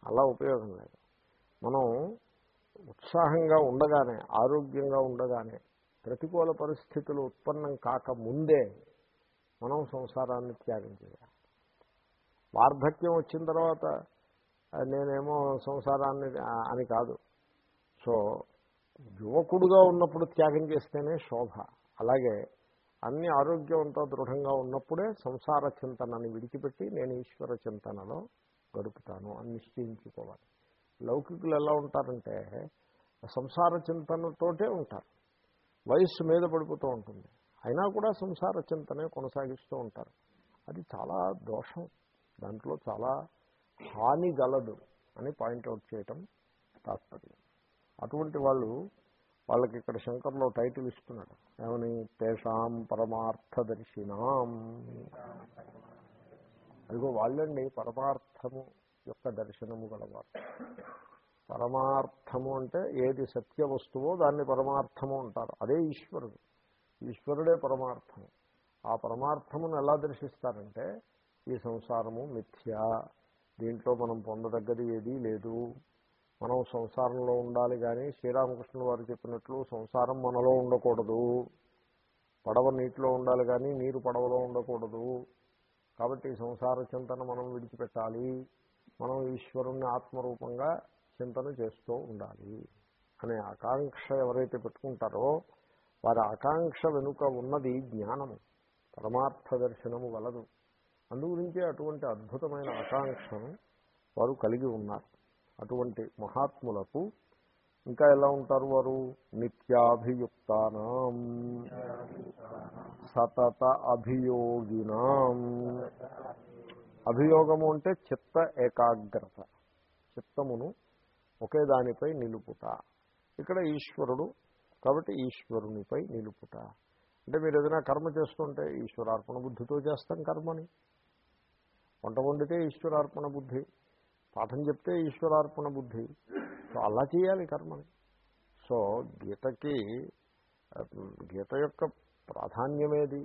అలా ఉపయోగం లేదు. మనం ఉత్సాహంగా ఉండగానే ఆరోగ్యంగా ఉండగానే ప్రతికూల పరిస్థితులు ఉత్పన్నం కాక ముందే మనం సంసారాన్ని త్యాగం చేయాలి. వార్ధక్యం వచ్చిన తర్వాత నేనేమో సంసారాన్ని అని కాదు. సో యువకుడుగా ఉన్నప్పుడు త్యాగం చేస్తేనే శోభ. అలాగే అన్ని ఆరోగ్యవంతో దృఢంగా ఉన్నప్పుడే సంసార చింతనని విడిచిపెట్టి నేను ఈశ్వర చింతనలో గడుపుతాను అని నిశ్చయించుకోవాలి. లౌకికులు ఎలా ఉంటారంటే సంసార చింతనతోటే ఉంటారు. వయస్సు మీద పడిపోతూ ఉంటుంది. అయినా కూడా సంసార చింతనే కొనసాగిస్తూ ఉంటారు. అది చాలా దోషం. దాంట్లో చాలా హాని గలదు అని పాయింట్అవుట్ చేయటం తాత్పర్యం. అటువంటి వాళ్ళు వాళ్ళకి ఇక్కడ శంకర్లో టైటిల్ ఇస్తున్నాడు. ఏమని? తేషాం పరమార్థదర్శినాం. అదిగో వాళ్ళండి పరమార్థము యొక్క దర్శనము గలవారు. పరమార్థము అంటే ఏది సత్య వస్తువో దాన్ని పరమార్థము అంటారు. అదే ఈశ్వరుడు. ఈశ్వరుడే పరమార్థము ఆ పరమార్థమును ఎలా దర్శిస్తారంటే ఈ సంసారము మిథ్య. దీంట్లో మనం పొందదగ్గది ఏదీ లేదు. మనం సంసారంలో ఉండాలి కానీ శ్రీరామకృష్ణుల వారు చెప్పినట్లు సంసారం మనలో ఉండకూడదు. పడవ నీటిలో ఉండాలి కానీ నీరు పడవలో ఉండకూడదు. కాబట్టి సంసార చింతన మనం విడిచిపెట్టాలి. మనం ఈశ్వరుణ్ణి ఆత్మరూపంగా చింతన చేస్తూ ఉండాలి. అనే ఆకాంక్ష ఎవరైతే పెట్టుకుంటారో వారి ఆకాంక్ష వెనుక ఉన్నది జ్ఞానము. పరమార్థ దర్శనము వలదు అందుగురించే అటువంటి అద్భుతమైన ఆకాంక్షను వారు కలిగి ఉన్నారు. అటువంటి మహాత్ములకు ఇంకా ఎలా ఉంటారు వారు? నిత్యాభియుక్తానం. సతత అభియోగినాం. అభియోగము అంటే చిత్త ఏకాగ్రత. చిత్తమును ఒకే దానిపై నిలుపుట. ఇక్కడ ఈశ్వరుడు కాబట్టి ఈశ్వరునిపై నిలుపుట. అంటే మీరు ఏదైనా కర్మ చేస్తుంటే ఈశ్వరార్పణ బుద్ధితో చేస్తాం కర్మని. వంట వండితే ఈశ్వరార్పణ బుద్ధి. పాఠం చెప్తే ఈశ్వరార్పణ బుద్ధి. సో అలా చేయాలి కర్మని. సో గీతకి గీత యొక్క ప్రాధాన్యమేది?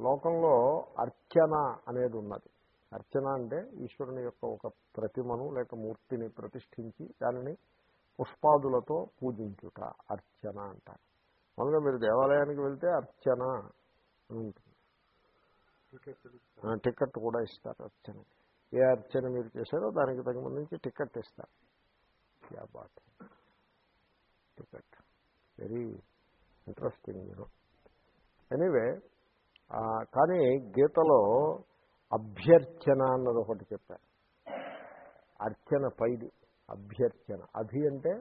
లోకంలో అర్చన అనేది ఉన్నది. అర్చన అంటే ఈశ్వరుని యొక్క ఒక ప్రతిమను లేక మూర్తిని ప్రతిష్ఠించి దానిని పుష్పాదులతో పూజించుట. అర్చన అంటారు. మామూలుగా మీరు దేవాలయానికి వెళ్తే అర్చన అని ఉంటుంది. టికెట్ కూడా ఇస్తారు అర్చన. ఏ అర్చన మీరు చేశారో దానికి తగినందుకు టికెట్ ఇస్తారు. క్యా టికెట్. వెరీ ఇంట్రెస్టింగ్ మీరు ఎనీవే కానీ గీతలో అభ్యర్చన అన్నది ఒకటి చెప్పారు. అర్చన పైది అభ్యర్చన. అభి అంటే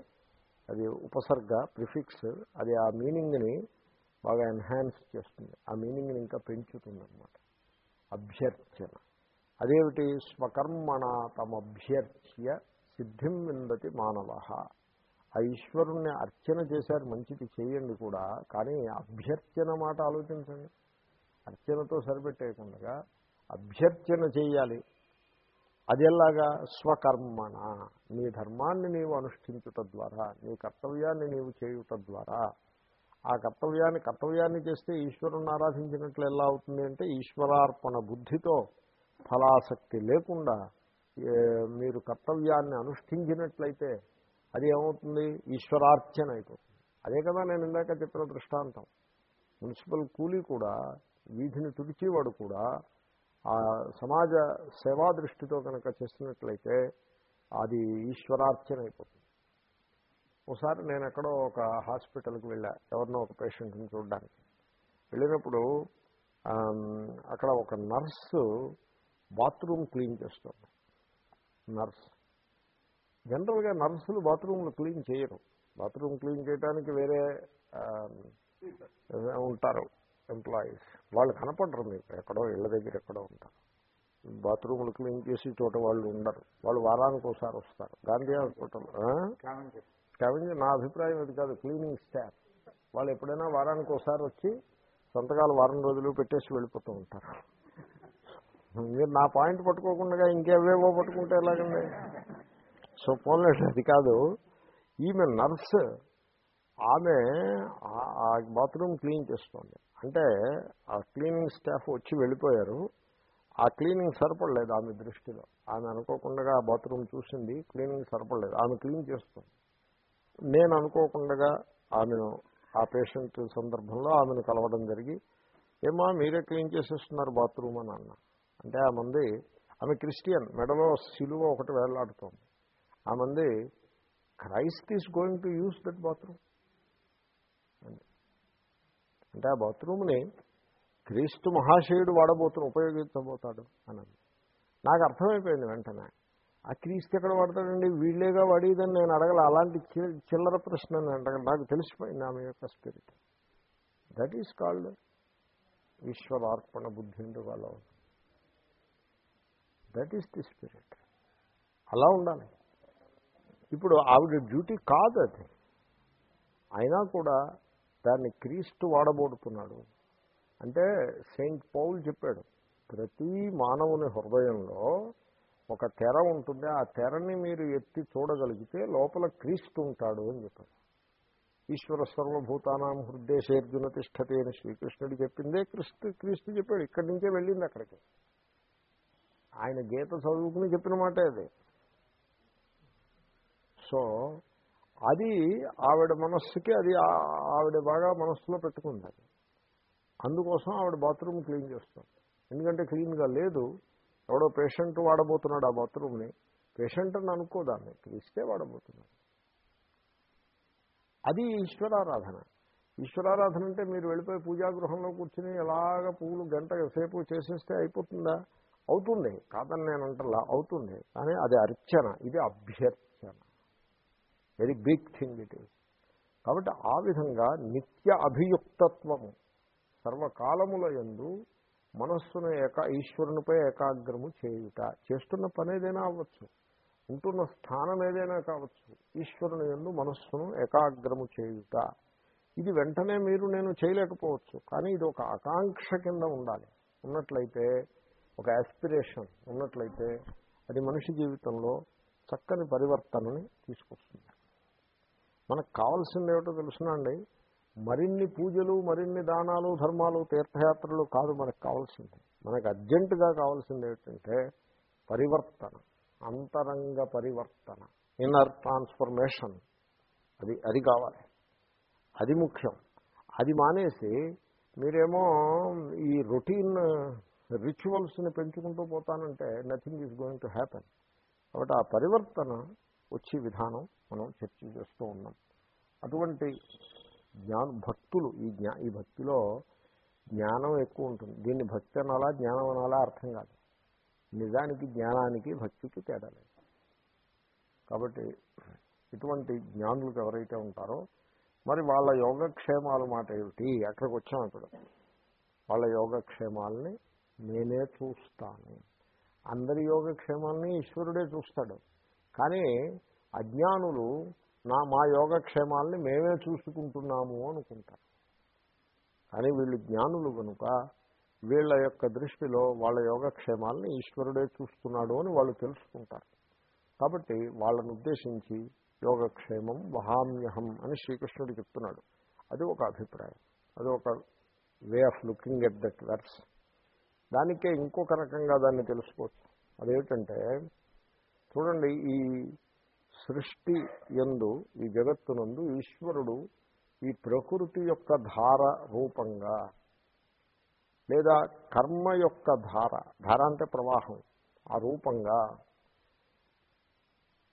అది ఉపసర్గ ప్రిఫిక్స్ అది ఆ మీనింగ్ని బాగా ఎన్హాన్స్ చేస్తుంది. ఆ మీనింగ్ని ఇంకా పెంచుతుంది అనమాట అభ్యర్చన అదేమిటి? స్వకర్మణ తమభ్యర్థ్య సిద్ధిం విందతి మానవ. ఆ ఈశ్వరుణ్ణి అర్చన చేశారు మంచిది చేయండి కూడా కానీ అభ్యర్థన మాట ఆలోచించండి. అర్చనతో సరిపెట్టేయకుండా అభ్యర్థన చేయాలి. అది ఎలాగా? స్వకర్మణ. నీ ధర్మాన్ని నీవు అనుష్ఠించుట ద్వారా నీ కర్తవ్యాన్ని నీవు చేయుట ద్వారా. ఆ కర్తవ్యాన్ని కర్తవ్యాన్ని చేస్తే ఈశ్వరుణ్ణి ఆరాధించినట్లు ఎలా అవుతుంది అంటే ఈశ్వరార్పణ బుద్ధితో ఫలాసక్తి లేకుండా మీరు కర్తవ్యాన్ని అనుష్ఠించినట్లయితే అది ఏమవుతుంది? ఈశ్వరార్చన అయిపోతుంది. అదే కదా నేను ఇందాక చెప్పిన దృష్టాంతం. మున్సిపల్ కూలీ కూడా వీధిని తుడిచేవాడు కూడా ఆ సమాజ సేవా దృష్టితో కనుక చేసినట్లయితే అది ఈశ్వరార్చన అయిపోతుంది. ఒకసారి నేను ఎక్కడో ఒక హాస్పిటల్కి వెళ్ళా. ఎవరినో ఒక పేషెంట్ని చూడడానికి. వెళ్ళినప్పుడు అక్కడ ఒక నర్సు బాత్రూమ్ క్లీన్ చేస్తుంది నర్స్. జనరల్గా నర్సులు బాత్రూమ్లు క్లీన్ చేయరు. బాత్రూమ్ క్లీన్ చేయడానికి వేరే ఉంటారు ఎంప్లాయీస్. వాళ్ళు కనపడరు మీకు. ఎక్కడో ఇళ్ళ దగ్గర ఎక్కడో ఉంటారు. బాత్రూములు క్లీన్ చేసి చోట వాళ్ళు ఉండరు. వాళ్ళు వారానికి ఒకసారి వస్తారు. గాంధీ హాస్పిటల్ కాబట్టి నా అభిప్రాయం అది కాదు క్లీనింగ్ స్టాఫ్. వాళ్ళు ఎప్పుడైనా వారానికి ఒకసారి వచ్చి సంతకాలు వారం రోజులు పెట్టేసి వెళ్ళిపోతూ ఉంటారు. మీరు నా పాయింట్ పట్టుకోకుండా ఇంకేవేవో పట్టుకుంటే ఎలాగండి సో పోలేదు అది కాదు. ఈమె నర్స్ ఆమె ఆ బాత్రూమ్ క్లీన్ చేస్తుంది. అంటే ఆ క్లీనింగ్ స్టాఫ్ వచ్చి వెళ్ళిపోయారు. ఆ క్లీనింగ్ సరిపడలేదు ఆమె దృష్టిలో. ఆమె అనుకోకుండా ఆ బాత్రూమ్ చూసింది క్లీనింగ్ సరిపడలేదు. ఆమె క్లీన్ చేస్తుంది. నేను అనుకోకుండా ఆమెను ఆ పేషెంట్ సందర్భంలో ఆమెను కలవడం జరిగి ఏమా మీరే క్లీన్ చేసేస్తున్నారు బాత్రూమ్ అని అన్న. అంటే ఆ మంది ఆమె క్రిస్టియన్ మెడలో సిలువ ఒకటి వేలాడుతోంది. ఆ మంది Christ is going to use that bathroom అంటే ఆ బాత్రూమ్ని క్రీస్తు మహాశయుడు వాడబోతున్న ఉపయోగించబోతాడు అని నాకు అర్థమైపోయింది వెంటనే. ఆ క్రీస్కి ఎక్కడ వాడతాడండి వీళ్ళేగా వాడేదని నేను అడగల. అలాంటి చిల్లర ప్రశ్న నేను అడగల. నాకు తెలిసిపోయింది ఆమె యొక్క స్పిరిట్. దట్ ఈస్ కాల్డ్ ఈశ్వరార్పణ బుద్ధి ఎందుకు అలా దట్ ఈస్ ది స్పిరిట్ అలా ఉండాలి. ఇప్పుడు ఆవిడ డ్యూటీ కాదు అది. అయినా కూడా దాన్ని క్రీస్తు వాడబోడుతున్నాడు. అంటే సెయింట్ పౌల్ చెప్పాడు ప్రతి మానవుని హృదయంలో ఒక తెర ఉంటుంది. ఆ తెరని మీరు ఎత్తి చూడగలిగితే లోపల క్రీస్తు ఉంటాడు అని చెప్పారు. ఈశ్వర సర్వభూతానాం హృదయశేర్జున తిష్టతే అని శ్రీకృష్ణుడు చెప్పిందే క్రీస్తు క్రీస్తు చెప్పాడు. ఇక్కడి నుంచే వెళ్ళింది అక్కడికి. ఆయన గీత చదువుకుని చెప్పిన మాట అది. సో అది ఆవిడ మనస్సుకి అది ఆ- ఆవిడ బాగా మనస్సులో పెట్టుకుంది. అందుకోసం ఆవిడ బాత్రూమ్ క్లీన్ చేస్తుంది. ఎందుకంటే క్లీన్గా లేదు. ఎవడో పేషెంట్ వాడబోతున్నాడు ఆ బాత్రూమ్ని పేషెంట్ అని అనుకోదాన్ని క్రీస్తే వాడబోతున్నాడు. అది ఈశ్వరారాధన. ఈశ్వరారాధన అంటే మీరు వెళ్ళిపోయి పూజాగృహంలో కూర్చుని ఎలాగ పువ్వులు గంట సేపు చేసేస్తే అయిపోతుందా? అవుతుంది. కాదని నేను అంటలా అవుతుంది. కానీ అది అర్చన ఇది అభ్యర్చన. Very big thing it is కాబట్టి ఆ విధంగా నిత్య అభియుక్తత్వము సర్వకాలముల యందు మనస్సును ఏకా ఈశ్వరునిపై ఏకాగ్రము చేయుట. చేస్తున్న పని ఏదైనా అవ్వచ్చు. ఉంటున్న స్థానం ఏదైనా కావచ్చు. ఈశ్వరుని ఎందు మనస్సును ఏకాగ్రము చేయుట. ఇది వెంటనే మీరు నేను చేయలేకపోవచ్చు. కానీ ఇది ఒక ఆకాంక్ష కింద ఉండాలి. ఉన్నట్లయితే ఒక యాస్పిరేషన్ ఉన్నట్లయితే అది మనిషి జీవితంలో చక్కని పరివర్తనని తీసుకొస్తుంది. మనకు కావాల్సింది ఏమిటో తెలుసునండి మరిన్ని పూజలు మరిన్ని దానాలు ధర్మాలు తీర్థయాత్రలు కాదు మనకు కావాల్సింది. మనకు అర్జెంటుగా కావాల్సింది ఏమిటంటే పరివర్తన అంతరంగ పరివర్తన ఇన్నర్ ట్రాన్స్ఫర్మేషన్ అది అది కావాలి. అది ముఖ్యం. అది మానేసి మీరేమో ఈ రొటీన్ రిచువల్స్ని పెంచుకుంటూ పోతానంటే nothing is going to happen కాబట్టి ఆ పరివర్తన వచ్చే విధానం మనం చర్చ చేస్తూ ఉన్నాం. అటువంటి జ్ఞాన భక్తులు ఈ జ్ఞా ఈ భక్తిలో జ్ఞానం ఎక్కువ ఉంటుంది. దీన్ని భక్తి అనాలా జ్ఞానం అనాలా అర్థం కాదు. నిజానికి జ్ఞానానికి భక్తికి తేడా లేదు. కాబట్టి ఇటువంటి జ్ఞానులకు ఎవరైతే ఉంటారో మరి వాళ్ళ యోగక్షేమాల మాట ఏమిటి? అక్కడికి వచ్చాం ఇప్పుడు. వాళ్ళ యోగక్షేమాలని నేనే చూస్తాను. అందరి యోగక్షేమాలని ఈశ్వరుడే చూస్తాడు. కానీ అజ్ఞానులు నా మా యోగక్షేమాలని మేమే చూసుకుంటున్నాము అనుకుంటారు కానీ వీళ్ళు జ్ఞానులు కనుక వీళ్ళ యొక్క దృష్టిలో వాళ్ళ యోగక్షేమాలని ఈశ్వరుడే చూస్తున్నాడు అని వాళ్ళు తెలుసుకుంటారు. కాబట్టి వాళ్ళను ఉద్దేశించి యోగక్షేమం వహామ్యహం అని శ్రీకృష్ణుడు చెప్తున్నాడు. అది ఒక అభిప్రాయం. అది ఒక way of looking at that verse. దానికే ఇంకొక రకంగా దాన్ని తెలుసుకోవచ్చు. అదేమిటంటే చూడండి ఈ సృష్టి ఎందు ఈ జగత్తునందు ఈశ్వరుడు ఈ ప్రకృతి యొక్క ధార రూపంగా లేదా కర్మ యొక్క ధార ధార అంటే ప్రవాహం ఆ రూపంగా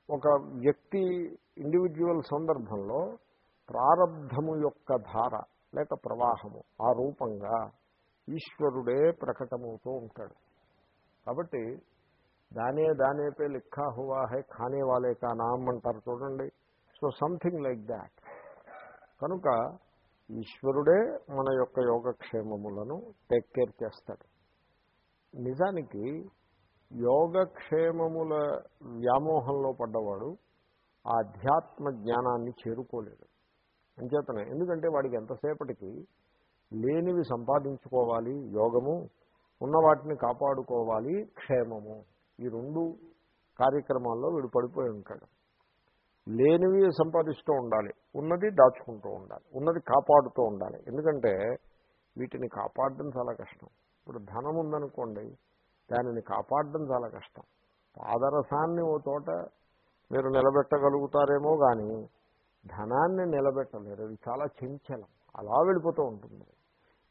ఒక వ్యక్తి ఇండివిజువల్ సందర్భంలో ప్రారంధము యొక్క ధార లేక ప్రవాహము ఆ రూపంగా ఈశ్వరుడే ప్రకటమవుతూ ఉంటాడు. కాబట్టి దానే దానే పే లిఖా హువా హై ఖానే వాలే కా నామ్ అంటారు చూడండి. సో సంథింగ్ లైక్ దాట్ కనుక ఈశ్వరుడే మన యొక్క యోగక్షేమములను టేక్ కేర్ చేస్తాడు. నిజానికి యోగక్షేమముల వ్యామోహంలో పడ్డవాడు ఆధ్యాత్మ జ్ఞానాన్ని చేరుకోలేడు అంచేతనే ఎందుకంటే వాడికి ఎంతసేపటికి లేనివి సంపాదించుకోవాలి యోగము ఉన్న వాటిని కాపాడుకోవాలి క్షేమము. ఈ రెండు కార్యక్రమాల్లో వీడు పడిపోయి ఉంటాడు. లేనివి సంపాదిస్తూ ఉండాలి. ఉన్నది దాచుకుంటూ ఉండాలి. ఉన్నది కాపాడుతూ ఉండాలి. ఎందుకంటే వీటిని కాపాడడం చాలా కష్టం. ఇప్పుడు ధనం ఉందనుకోండి దానిని కాపాడడం చాలా కష్టం. పాదరసాన్ని ఓ తోట మీరు నిలబెట్టగలుగుతారేమో కానీ ధనాన్ని నిలబెట్టలేరు. అది చాలా చంచలం. అలా వెళ్ళిపోతూ ఉంటుంది.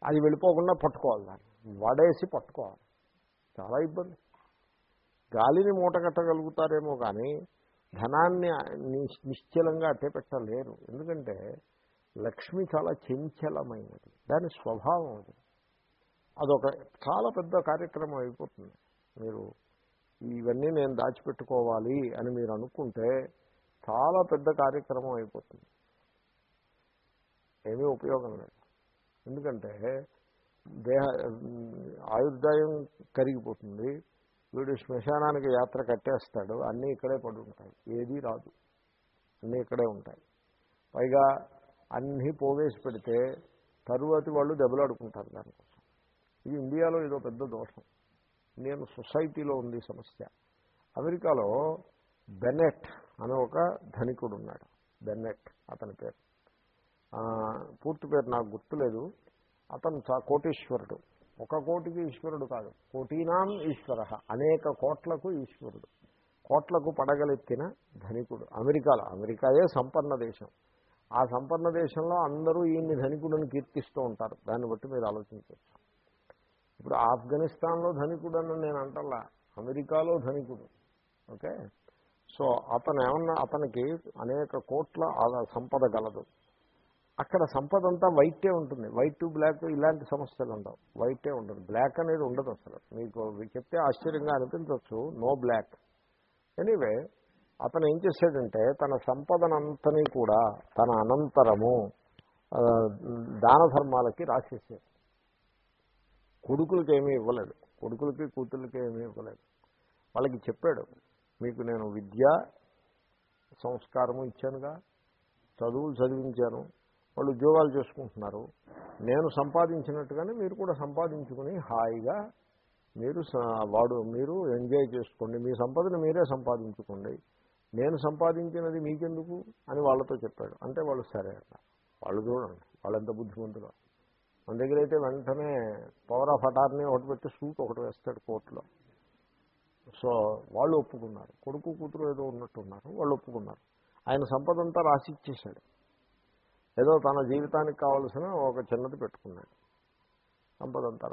అది వెళ్ళిపోకుండా పట్టుకోవాలి దాన్ని. వడేసి పట్టుకోవాలి. చాలా ఇబ్బంది. గాలిని మూటగట్టగలుగుతారేమో కానీ ధనాన్ని నిశ్చలంగా అట్టే పెట్టలేరు ఎందుకంటే లక్ష్మి చాలా చంచలమైనది. దాని స్వభావం అది. అదొక చాలా పెద్ద కార్యక్రమం అయిపోతుంది. మీరు ఇవన్నీ నేను దాచిపెట్టుకోవాలి అని మీరు అనుకుంటే చాలా పెద్ద కార్యక్రమం అయిపోతుంది. ఏమీ ఉపయోగం లేదు. ఎందుకంటే దేహ ఆయుర్దాయం కరిగిపోతుంది. వీడు శ్మశానానికి యాత్ర కట్టేస్తాడు అన్నీ ఇక్కడే పడి ఉంటాయి. ఏదీ రాదు. అన్నీ ఇక్కడే ఉంటాయి. పైగా అన్నీ పోవేసి పెడితే తరువాతి వాళ్ళు దెబ్బలాడుకుంటారు దానికోసం ఇది ఇండియాలో ఇదో పెద్ద దోషం. ఇండియన్ సొసైటీలో ఉంది సమస్య. అమెరికాలో బెనెట్ అనే ఒక ధనికుడు ఉన్నాడు బెన్నెట్ అతని పేరు. పూర్తి పేరు నాకు గుర్తులేదు. అతను చా కోటేశ్వరుడు. ఒక కోటికి ఈశ్వరుడు కాదు. కోటీనాం ఈశ్వర. అనేక కోట్లకు ఈశ్వరుడు. కోట్లకు పడగలెత్తిన ధనికుడు. అమెరికాలో అమెరికాయే సంపన్న దేశం. ఆ సంపన్న దేశంలో అందరూ ఈయన్ని ధనికుడని కీర్తిస్తూ ఉంటారు. దాన్ని బట్టి మీరు ఆలోచించవచ్చు. ఇప్పుడు ఆఫ్ఘనిస్తాన్లో ధనికుడు అని నేను అంటల్లా. అమెరికాలో ధనికుడు. ఓకే? సో అతను ఏమన్నా అతనికి అనేక కోట్ల సంపద గలదు. అక్కడ సంపద అంతా వైటే ఉంటుంది. వైట్ టు బ్లాక్ ఇలాంటి సమస్యలు ఉండవు. వైటే ఉండదు. బ్లాక్ అనేది ఉండదు అసలు. మీకు చెప్తే ఆశ్చర్యంగా అనిపించవచ్చు. No black. ఎనీవే అతను ఏం చేశాడంటే తన సంపదనంతని కూడా తన అనంతరము దాన ధర్మాలకి రాసేసాడు. కొడుకులకి ఏమీ ఇవ్వలేదు. కొడుకులకి కూతుళ్ళకి ఏమీ ఇవ్వలేదు. వాళ్ళకి చెప్పాడు మీకు నేను విద్య సంస్కారము ఇచ్చానుగా. చదువులు చదివించాను. వాళ్ళు ఉద్యోగాలు చేసుకుంటున్నారు. నేను సంపాదించినట్టుగానే మీరు కూడా సంపాదించుకుని హాయిగా మీరు వాడు మీరు ఎంజాయ్ చేసుకోండి. మీ సంపదను మీరే సంపాదించుకోండి. నేను సంపాదించినది మీకెందుకు అని వాళ్ళతో చెప్పాడు. అంటే వాళ్ళు సరే అన్నారు. వాళ్ళు చూడండి. వాళ్ళెంత బుద్ధిమంతులు. మన దగ్గర అయితే వెంటనే పవర్ ఆఫ్ అటార్నీ ఒకటి పెట్టి సూట్ ఒకటి వేస్తాడు కోర్టులో. సో వాళ్ళు ఒప్పుకున్నారు. కొడుకు కూతురు ఏదో ఉన్నట్టున్నారు. వాళ్ళు ఒప్పుకున్నారు. ఆయన సంపద అంతా రాసి ఇచ్చేశాడు. ఏదో తన జీవితానికి కావలసిన ఒక చిన్నది పెట్టుకున్నాడు. సంపద అంతా